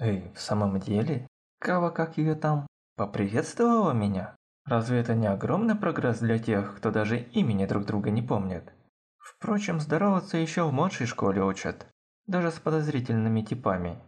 Эй, в самом деле? Кава, как ее там, поприветствовала меня? Разве это не огромный прогресс для тех, кто даже имени друг друга не помнит? Впрочем, здороваться еще в младшей школе учат, даже с подозрительными типами.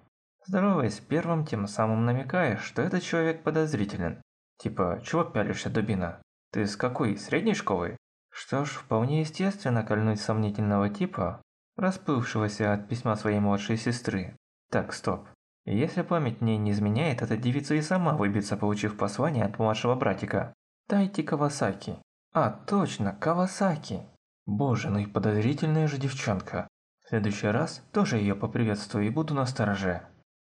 Здороваясь первым, тем самым намекаешь, что этот человек подозрителен. Типа, чего пялишься, дубина? Ты с какой, средней школы? Что ж, вполне естественно кольнуть сомнительного типа, расплывшегося от письма своей младшей сестры. Так, стоп. Если память мне не изменяет, эта девица и сама выбьется, получив послание от младшего братика. Тайти Кавасаки. А, точно, Кавасаки. Боже, ну и подозрительная же девчонка. В следующий раз тоже ее поприветствую и буду настороже.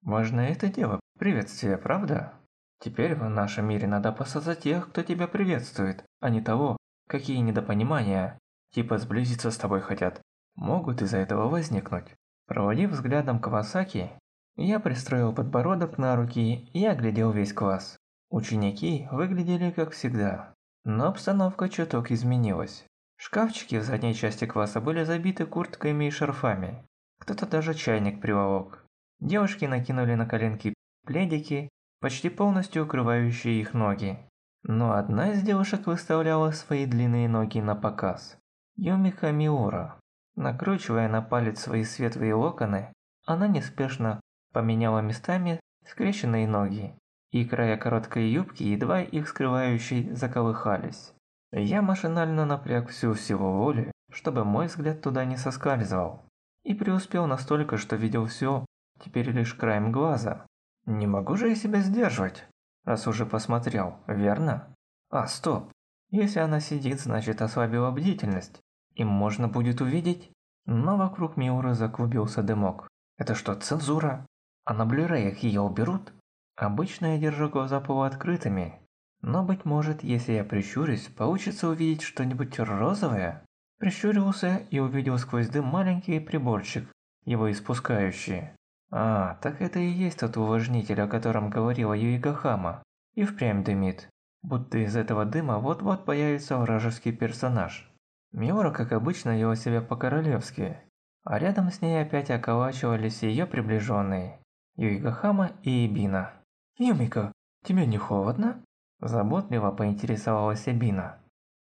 Важное это дело, приветствие, правда? Теперь в нашем мире надо опасаться тех, кто тебя приветствует, а не того, какие недопонимания, типа сблизиться с тобой хотят, могут из-за этого возникнуть. Проводив взглядом Кавасаки, я пристроил подбородок на руки и оглядел весь класс. Ученики выглядели как всегда, но обстановка чуток изменилась. Шкафчики в задней части класса были забиты куртками и шарфами. Кто-то даже чайник приволок. Девушки накинули на коленки пледики, почти полностью укрывающие их ноги. Но одна из девушек выставляла свои длинные ноги на показ. Юмика Миура. Накручивая на палец свои светлые локоны, она неспешно поменяла местами скрещенные ноги, и края короткой юбки, едва их скрывающей, заколыхались. Я машинально напряг всю силу воли, чтобы мой взгляд туда не соскальзывал, и преуспел настолько, что видел все, теперь лишь краем глаза. Не могу же я себя сдерживать, раз уже посмотрел, верно? А, стоп. Если она сидит, значит ослабила бдительность. Им можно будет увидеть. Но вокруг Миуры заклубился дымок. Это что, цензура? А на блюреях ее уберут? Обычно я держу глаза полуоткрытыми, но, быть может, если я прищурюсь, получится увидеть что-нибудь розовое. Прищурился и увидел сквозь дым маленький приборчик, его испускающий. А, так это и есть тот увлажнитель, о котором говорила Юига Хама. И впрямь дымит. Будто из этого дыма вот-вот появится вражеский персонаж. Миора, как обычно, вела себя по-королевски. А рядом с ней опять околачивались ее приближенные. Юига Хама и Эбина. «Юмика, тебе не холодно?» Заботливо поинтересовалась Бина.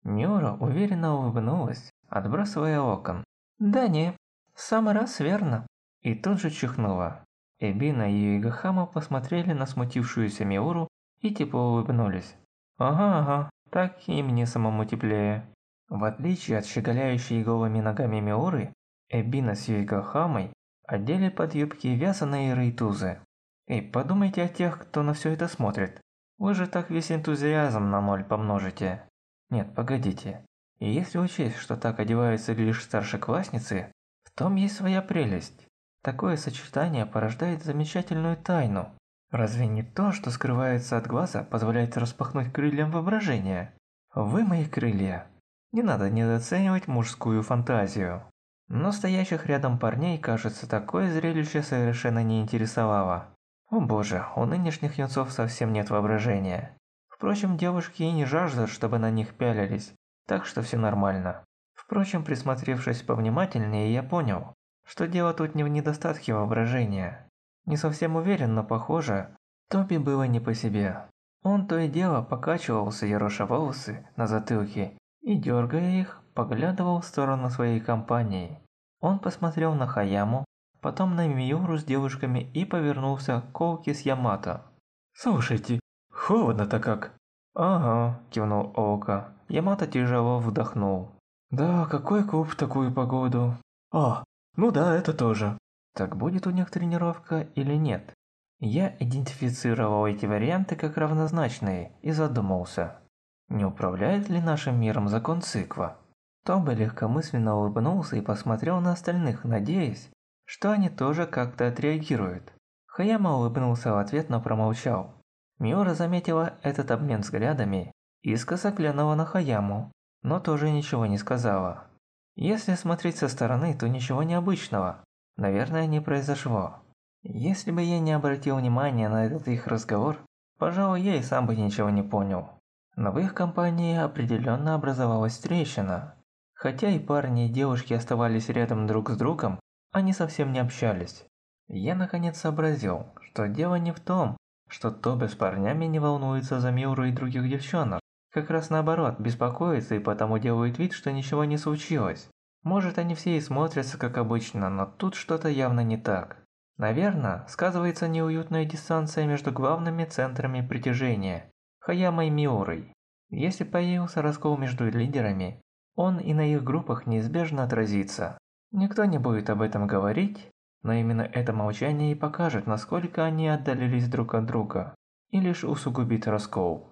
Миура уверенно улыбнулась, отбрасывая окон. «Да не, в самый раз верно». И тут же чихнула. Эбина и Юигахама посмотрели на смутившуюся Миуру и тепло улыбнулись. «Ага, ага, так и мне самому теплее». В отличие от щеголяющей голыми ногами Миуры, Эбина с Юигахамой одели под юбки вязаные рейтузы. И подумайте о тех, кто на все это смотрит. Вы же так весь энтузиазм на ноль помножите. Нет, погодите. И если учесть, что так одеваются лишь старшеклассницы, в том есть своя прелесть. Такое сочетание порождает замечательную тайну. Разве не то, что скрывается от глаза, позволяет распахнуть крыльям воображения? Вы мои крылья. Не надо недооценивать мужскую фантазию. Но стоящих рядом парней, кажется, такое зрелище совершенно не интересовало. О боже, у нынешних юнцов совсем нет воображения. Впрочем, девушки и не жаждут, чтобы на них пялились, так что все нормально. Впрочем, присмотревшись повнимательнее, я понял, что дело тут не в недостатке воображения. Не совсем уверен, но похоже, Тоби было не по себе. Он то и дело покачивался, ероша волосы на затылке и, дергая их, поглядывал в сторону своей компании. Он посмотрел на Хаяму, потом на Миюру с девушками и повернулся к Оуки с Ямато. «Слушайте, холодно-то как!» «Ага», – кивнул Оука. Ямато тяжело вдохнул. «Да, какой клуб в такую погоду?» «А, ну да, это тоже». Так будет у них тренировка или нет? Я идентифицировал эти варианты как равнозначные и задумался. Не управляет ли нашим миром закон цикла? Тоби легкомысленно улыбнулся и посмотрел на остальных, надеясь, что они тоже как-то отреагируют. Хаяма улыбнулся в ответ, но промолчал. Миора заметила этот обмен взглядами искоса глянула на Хаяму, но тоже ничего не сказала. Если смотреть со стороны, то ничего необычного, наверное, не произошло. Если бы я не обратил внимания на этот их разговор, пожалуй, я и сам бы ничего не понял. Но в их компании определенно образовалась трещина. Хотя и парни и девушки оставались рядом друг с другом, они совсем не общались. Я наконец сообразил, что дело не в том, что Тоби с парнями не волнуется за Миуру и других девчонок. Как раз наоборот, беспокоится и потому делает вид, что ничего не случилось. Может, они все и смотрятся как обычно, но тут что-то явно не так. Наверное, сказывается неуютная дистанция между главными центрами притяжения – Хаямой Миурой. Если появился раскол между лидерами, он и на их группах неизбежно отразится. Никто не будет об этом говорить, но именно это молчание и покажет, насколько они отдалились друг от друга, и лишь усугубит раскол.